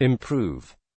improve.